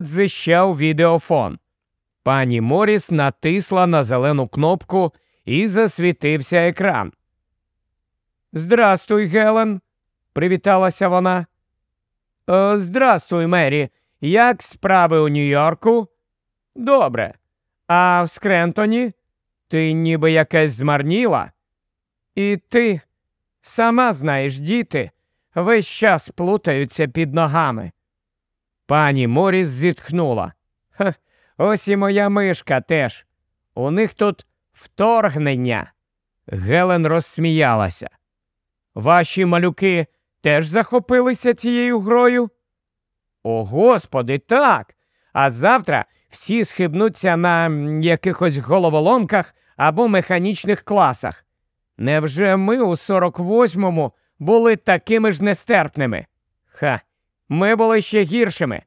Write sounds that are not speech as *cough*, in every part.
дзищав відеофон. Пані Моріс натисла на зелену кнопку і засвітився екран. Здрастуй, Гелен, привіталася вона. «Е, Здрастуй, Мері. Як справи у Нью-Йорку? Добре. А в Скрентоні? Ти ніби якась змарніла? І ти сама знаєш, діти, весь час плутаються під ногами. Пані Моріс зітхнула. Ха, ось і моя мишка теж. У них тут вторгнення. Гелен розсміялася. Ваші малюки теж захопилися цією грою? О, господи, так. А завтра всі схибнуться на якихось головоломках або механічних класах. Невже ми у 48-му були такими ж нестерпними? Ха, ми були ще гіршими.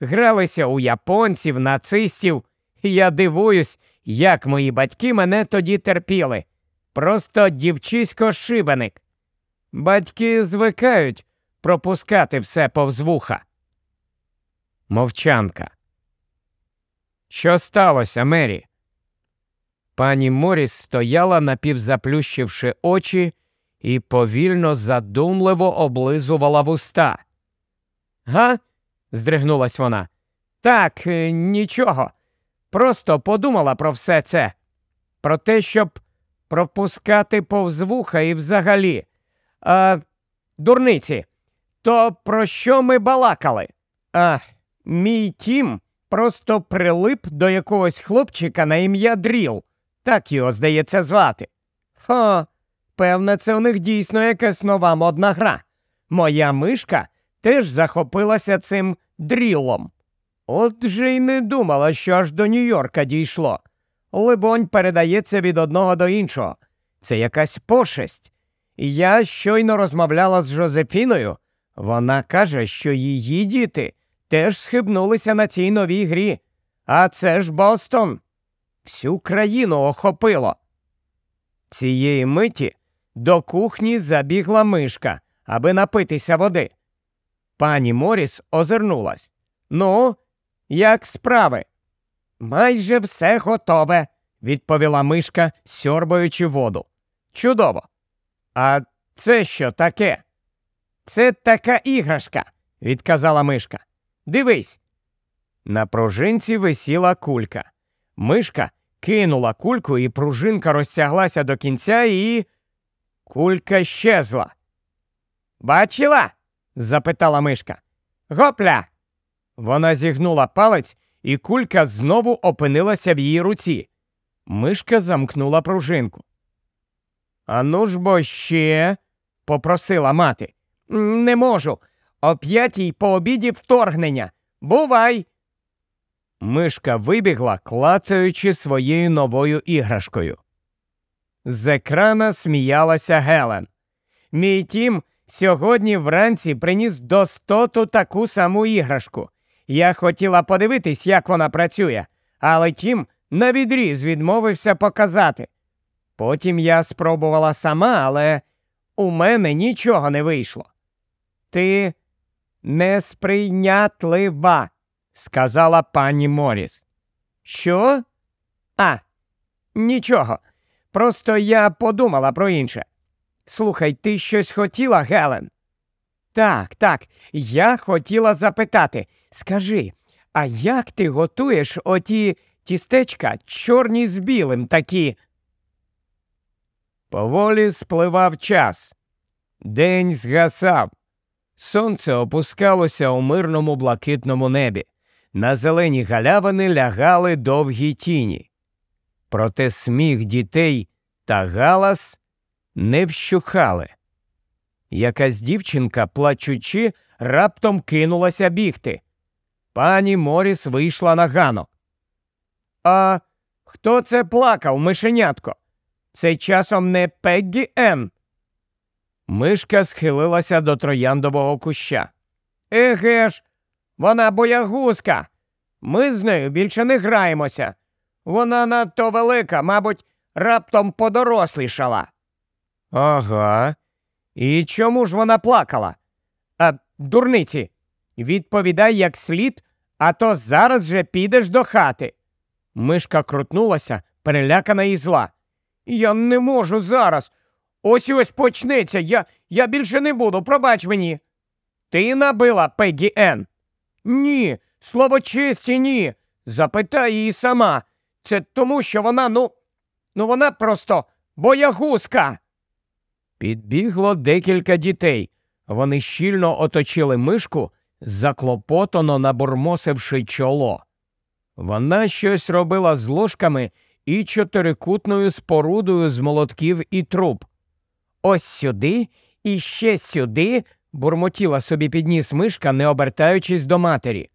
Гралися у японців, нацистів. Я дивуюсь, як мої батьки мене тоді терпіли. Просто дівчисько шибеник. Батьки звикають пропускати все повз вуха. Мовчанка. Що сталося, Мері? Пані Моріс стояла, напівзаплющивши очі, і повільно задумливо облизувала вуста. Га? здригнулась вона. Так, е, нічого. Просто подумала про все це. Про те, щоб пропускати повз вуха і взагалі. А, дурниці, то про що ми балакали? А, мій тім просто прилип до якогось хлопчика на ім'я Дріл. Так його, здається, звати. Хо, певне, це у них дійсно якась нова модна гра. Моя мишка теж захопилася цим дрілом. От же й не думала, що аж до Нью-Йорка дійшло. Либонь, передається від одного до іншого. Це якась пошесть. Я щойно розмовляла з Жозефіною. Вона каже, що її діти теж схибнулися на цій новій грі. А це ж Бостон. Всю країну охопило. Цієї миті до кухні забігла мишка, аби напитися води. Пані Моріс озирнулась. Ну, як справи? Майже все готове, відповіла мишка, сьорбаючи воду. Чудово. А це що таке? Це така іграшка, відказала мишка. Дивись. На пружинці висіла кулька. Мишка кинула кульку, і пружинка розтяглася до кінця і. Кулька щезла. Бачила? Запитала мишка. Гопля. Вона зігнула палець, і кулька знову опинилася в її руці. Мишка замкнула пружинку. Ану ж бо ще, попросила мати. Не можу. О п'ятій по обіді вторгнення. Бувай. Мишка вибігла, клацаючи своєю новою іграшкою. З екрана сміялася Гелен. Мій тім сьогодні вранці приніс до стоту таку саму іграшку. Я хотіла подивитись, як вона працює, але тім на відріз відмовився показати. Потім я спробувала сама, але у мене нічого не вийшло. Ти несприйнятлива, сказала пані Моріс. Що? А, нічого. Просто я подумала про інше. Слухай, ти щось хотіла, Гелен? Так, так, я хотіла запитати. Скажи, а як ти готуєш оті тістечка чорні з білим такі? Поволі спливав час. День згасав. Сонце опускалося у мирному блакитному небі. На зелені галявини лягали довгі тіні. Проте сміх дітей та галас не вщухали. Якась дівчинка, плачучи, раптом кинулася бігти. Пані Моріс вийшла на ганок. А хто це плакав, мишенятко? Це часом не Пеггі Ен. Мишка схилилася до трояндового куща. Еге ж, вона боягузка. Ми з нею більше не граємося. Вона надто велика, мабуть, раптом подорослішала. Ага. І чому ж вона плакала? А, дурниці, відповідай як слід, а то зараз же підеш до хати. Мишка крутнулася, перелякана і зла. Я не можу зараз. Ось ось почнеться. Я я більше не буду, пробач мені. Ти набила Пегі Ен? Ні, слово честі, ні. Запитай її сама. Це тому, що вона, ну, ну вона просто боягузка. Підбігло декілька дітей. Вони щільно оточили мишку, заклопотано набурмосивши чоло. Вона щось робила з ложками і чотирикутною спорудою з молотків і труб. Ось сюди і ще сюди, бурмотіла собі підніс мишка, не обертаючись до матері.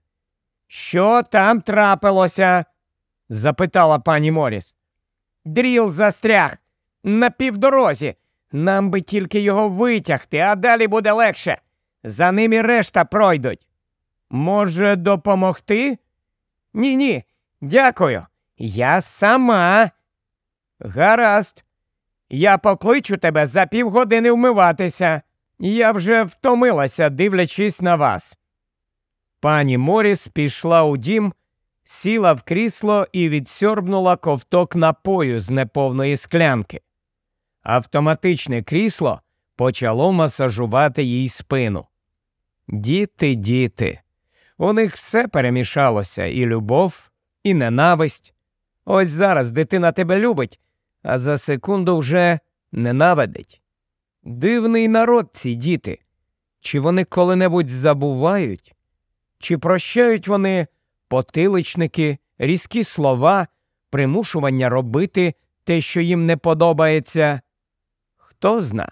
Що там трапилося? запитала пані Моріс. Дріл застряг на півдорозі. Нам би тільки його витягти, а далі буде легше. За ним і решта пройдуть. Може, допомогти? Ні, ні, дякую. Я сама. Гаразд. Я покличу тебе за півгодини вмиватися. Я вже втомилася, дивлячись на вас. Пані Моріс пішла у дім, сіла в крісло і відсьорбнула ковток напою з неповної склянки. Автоматичне крісло почало масажувати їй спину. Діти, діти, у них все перемішалося і любов, і ненависть. Ось зараз дитина тебе любить, а за секунду вже ненавидить. Дивний народ ці діти. Чи вони коли-небудь забувають? Чи прощають вони потиличники, різкі слова, примушування робити те, що їм не подобається? Хто зна?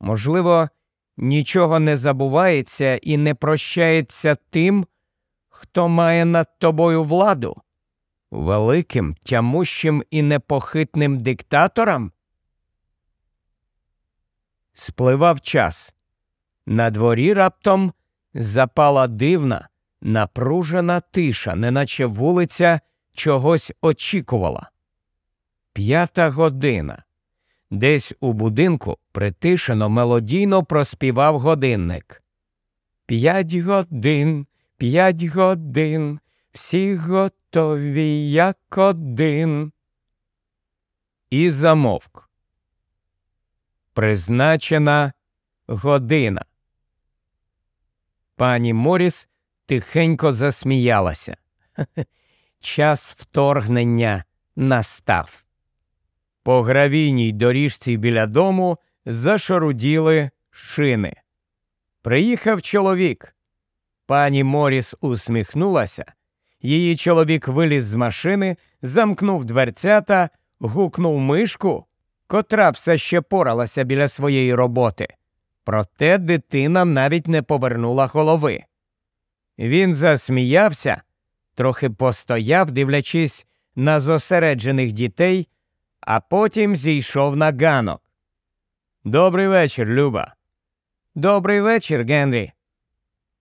Можливо, нічого не забувається і не прощається тим, хто має над тобою владу, великим, тямущим і непохитним диктатором? Спливав час. На дворі раптом запала дивна, напружена тиша, неначе вулиця чогось очікувала. П'ята година. Десь у будинку притишено мелодійно проспівав годинник. П'ять годин, п'ять годин, всі готові, як один. І замовк. Призначена година. Пані Моріс тихенько засміялася. *laughs* Час вторгнення настав. По гравійній доріжці біля дому зашаруділи шини. Приїхав чоловік. Пані Моріс усміхнулася. Її чоловік виліз з машини, замкнув дверцята, гукнув мишку, котра все ще поралася біля своєї роботи. Проте дитина навіть не повернула голови. Він засміявся, трохи постояв, дивлячись на зосереджених дітей, а потім зійшов на ганок. Добрий вечір, Люба. Добрий вечір, Генрі.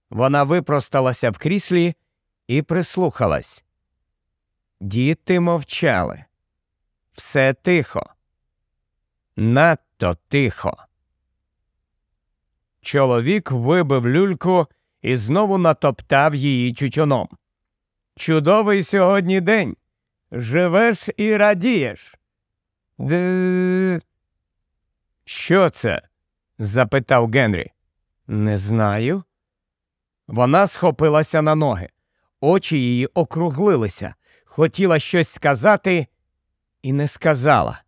Вона випросталася в кріслі і прислухалась. Діти мовчали. Все тихо. Надто тихо. Чоловік вибив люльку і знову натоптав її тютюном. Чудовий сьогодні день. Живеш і радієш. Д. Що це? запитав Генрі. Не знаю. Вона схопилася на ноги. Очі її округлилися, хотіла щось сказати і не сказала.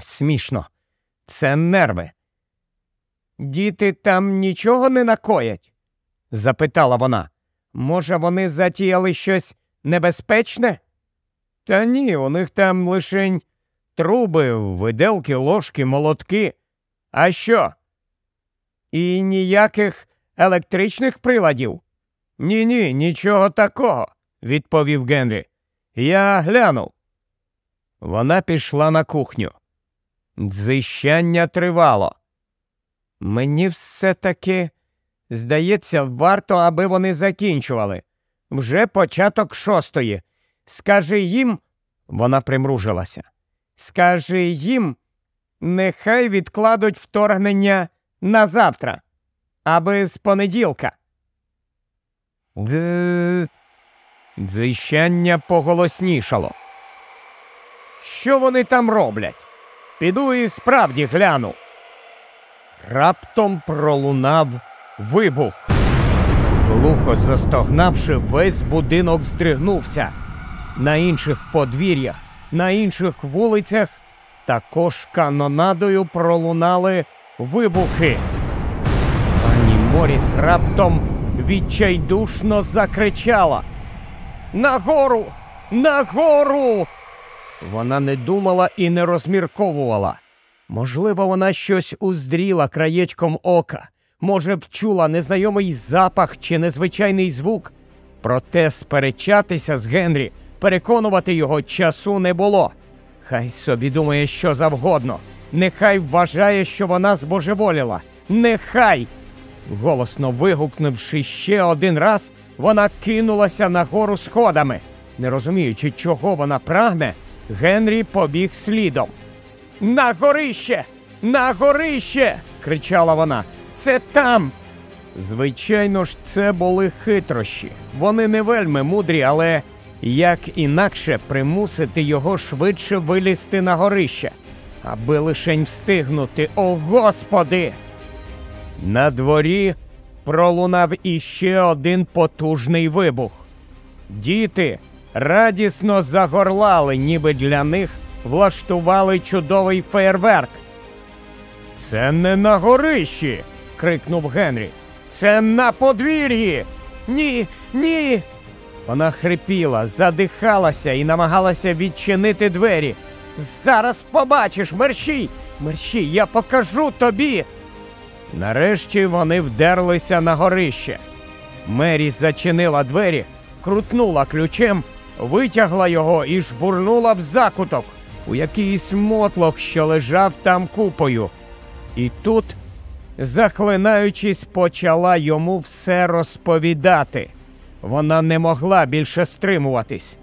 Смішно, це нерви. Діти там нічого не накоять? запитала вона. Може, вони затіяли щось небезпечне? Та ні, у них там лишень труби, виделки, ложки, молотки. А що? І ніяких електричних приладів? Ні, ні, нічого такого, відповів Генрі. Я глянув. Вона пішла на кухню. Дзищання тривало. Мені все таки, здається, варто, аби вони закінчували. Вже початок шостої. Скажи їм, вона примружилася. Скажи їм, нехай відкладуть вторгнення на завтра, аби з понеділка. Дз. Дзищання поголоснішало. Що вони там роблять? Піду і справді гляну. Раптом пролунав вибух. Глухо застогнавши, весь будинок здригнувся. На інших подвір'ях, на інших вулицях також канонадою пролунали вибухи. Пані Моріс раптом відчайдушно закричала. Нагору! Нагору! Вона не думала і не розмірковувала. Можливо, вона щось уздріла краєчком ока, може, вчула незнайомий запах чи незвичайний звук. Проте сперечатися з Генрі, переконувати його часу не було. Хай собі думає, що завгодно. Нехай вважає, що вона збожеволіла. Нехай. Голосно вигукнувши ще один раз, вона кинулася нагору сходами. Не розуміючи, чого вона прагне, Генрі побіг слідом. На горище! На горище! кричала вона. Це там. Звичайно ж, це були хитрощі. Вони не вельми мудрі, але як інакше примусити його швидше вилізти на горище, аби лишень встигнути. О Господи! На дворі пролунав іще один потужний вибух. Діти радісно загорлали, ніби для них влаштували чудовий феєрверк. Це не на горищі. крикнув Генрі. Це на подвір'ї. Ні, ні. Вона хрипіла, задихалася і намагалася відчинити двері. Зараз побачиш, мерщій! Мерщій, я покажу тобі. Нарешті вони вдерлися на горище. Мері зачинила двері, крутнула ключем, витягла його і жбурнула в закуток у якийсь мотлох, що лежав там купою. І тут, захлинаючись, почала йому все розповідати. Вона не могла більше стримуватись.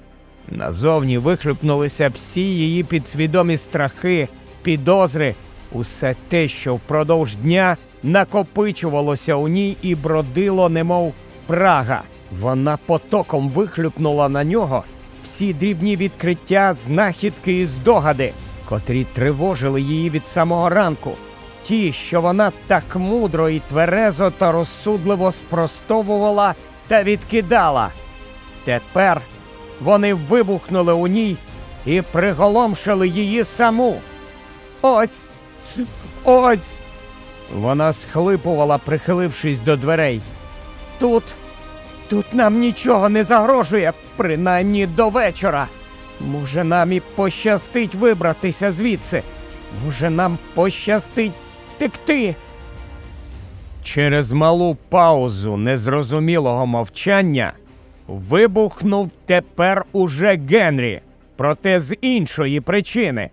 Назовні вихлюпнулися всі її підсвідомі страхи, підозри, усе те, що впродовж дня накопичувалося у ній і бродило, немов прага. Вона потоком вихлюпнула на нього всі дрібні відкриття, знахідки і здогади, котрі тривожили її від самого ранку. Ті, що вона так мудро і тверезо та розсудливо спростовувала та відкидала. Тепер вони вибухнули у ній і приголомшили її саму. Ось, ось. Вона схлипувала, прихилившись до дверей. Тут, тут нам нічого не загрожує, принаймні до вечора. Може, нам і пощастить вибратися звідси. Може, нам пощастить втекти. Через малу паузу незрозумілого мовчання вибухнув тепер уже Генрі, проте з іншої причини.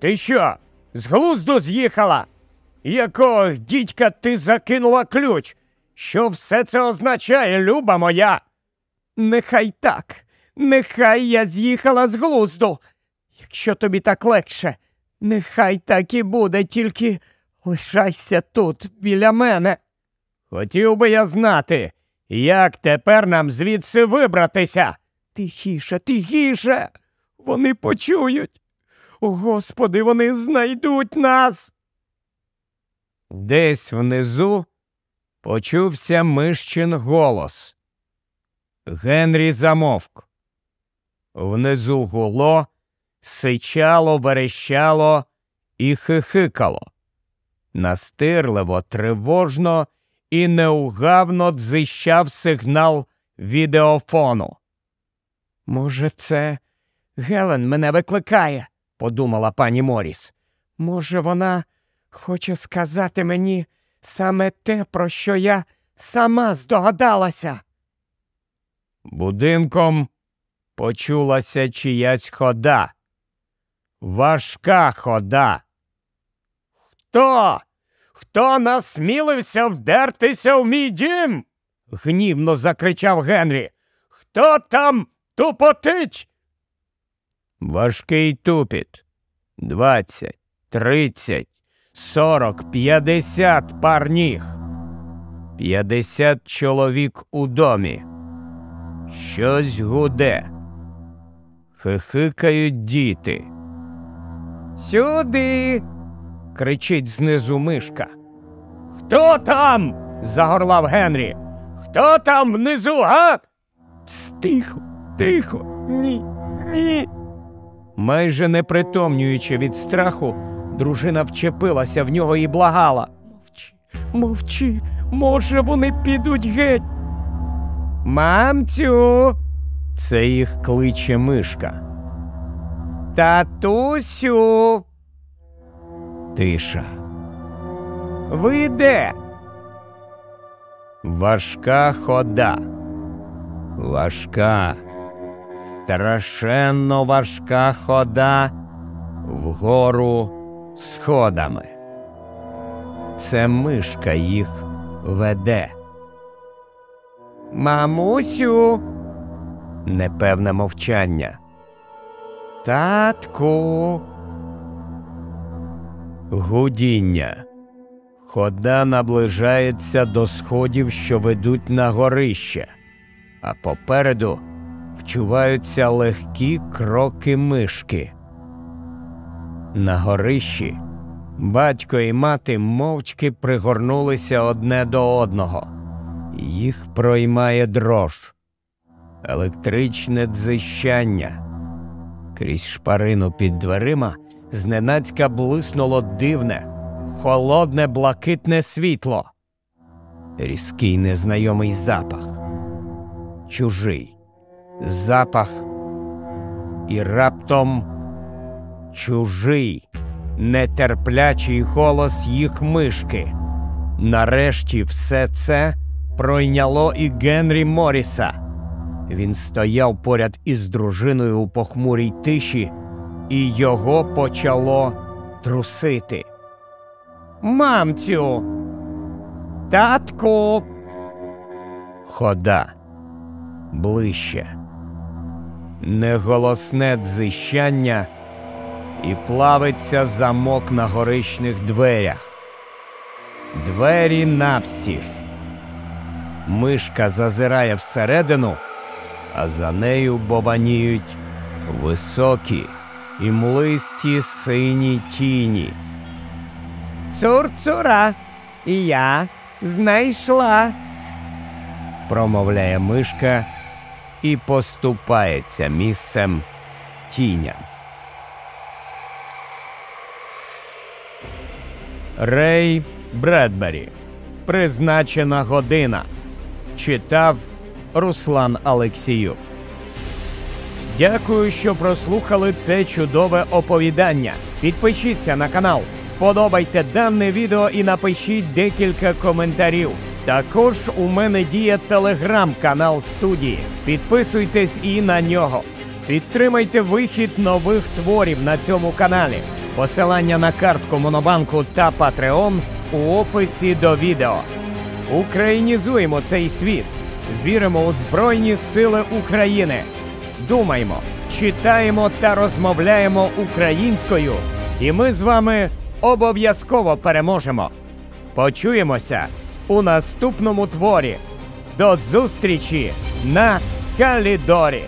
Ти що, з глузду з'їхала? Якого дідька ти закинула ключ? Що все це означає, люба моя? Нехай так, нехай я з'їхала з глузду. Якщо тобі так легше, нехай так і буде, тільки лишайся тут, біля мене. Хотів би я знати, як тепер нам звідси вибратися. Тихіше, тихіше, вони почують. Господи, вони знайдуть нас. Десь внизу почувся мищин голос. Генрі замовк. Внизу гуло, сичало, верещало і хихикало. Настирливо, тривожно і неугавно дзищав сигнал відеофону. Може, це Гелен мене викликає, подумала пані Моріс. Може, вона хоче сказати мені саме те, про що я сама здогадалася. Будинком почулася чиясь хода. Важка хода. Хто? Хто насмілився вдертися в мій дім? гнівно закричав Генрі. Хто там тупотить? Важкий тупіт. Двадцять, тридцять, сорок, п'ятдесят пар ніг. П'ятдесят чоловік у домі. Щось гуде. Хихикають діти. Сюди. Кричить знизу мишка. Хто там? загорлав Генрі. Хто там внизу, га? Тихо, тихо, ні, ні. Майже не притомнюючи від страху, дружина вчепилася в нього і благала. Мовчи, мовчи, може, вони підуть геть. Мамцю, це їх кличе мишка. Татусю. Тиша. Ви де? Важка хода. Важка, страшенно важка хода вгору сходами. Це мишка їх веде. Мамусю. Непевне мовчання. Татку. Гудіння. Хода наближається до сходів, що ведуть на горище, а попереду вчуваються легкі кроки мишки. На горищі батько і мати мовчки пригорнулися одне до одного. Їх проймає дрож, електричне дзищання. Крізь шпарину під дверима зненацька блиснуло дивне, холодне блакитне світло. Різкий незнайомий запах. Чужий запах. І раптом чужий, нетерплячий голос їх мишки. Нарешті все це пройняло і Генрі Моріса. Він стояв поряд із дружиною у похмурій тиші, і його почало трусити. Мамцю, татку. Хода ближче. Неголосне дзищання і плавиться замок на горичних дверях. Двері навстіж. Мишка зазирає всередину, а за нею бованіють високі і млисті сині тіні. Цур-цура, і я знайшла, промовляє мишка і поступається місцем тіням. Рей Бредбері. Призначена година. Читав Руслан Алексіюк. Дякую, що прослухали це чудове оповідання. Підпишіться на канал, вподобайте дане відео і напишіть декілька коментарів. Також у мене діє телеграм-канал студії. Підписуйтесь і на нього. Підтримайте вихід нових творів на цьому каналі. Посилання на картку Монобанку та Patreon у описі до відео. Українізуємо цей світ. Віримо у Збройні Сили України. Думаємо, читаємо та розмовляємо українською. І ми з вами обов'язково переможемо. Почуємося у наступному творі. До зустрічі на Калідорі!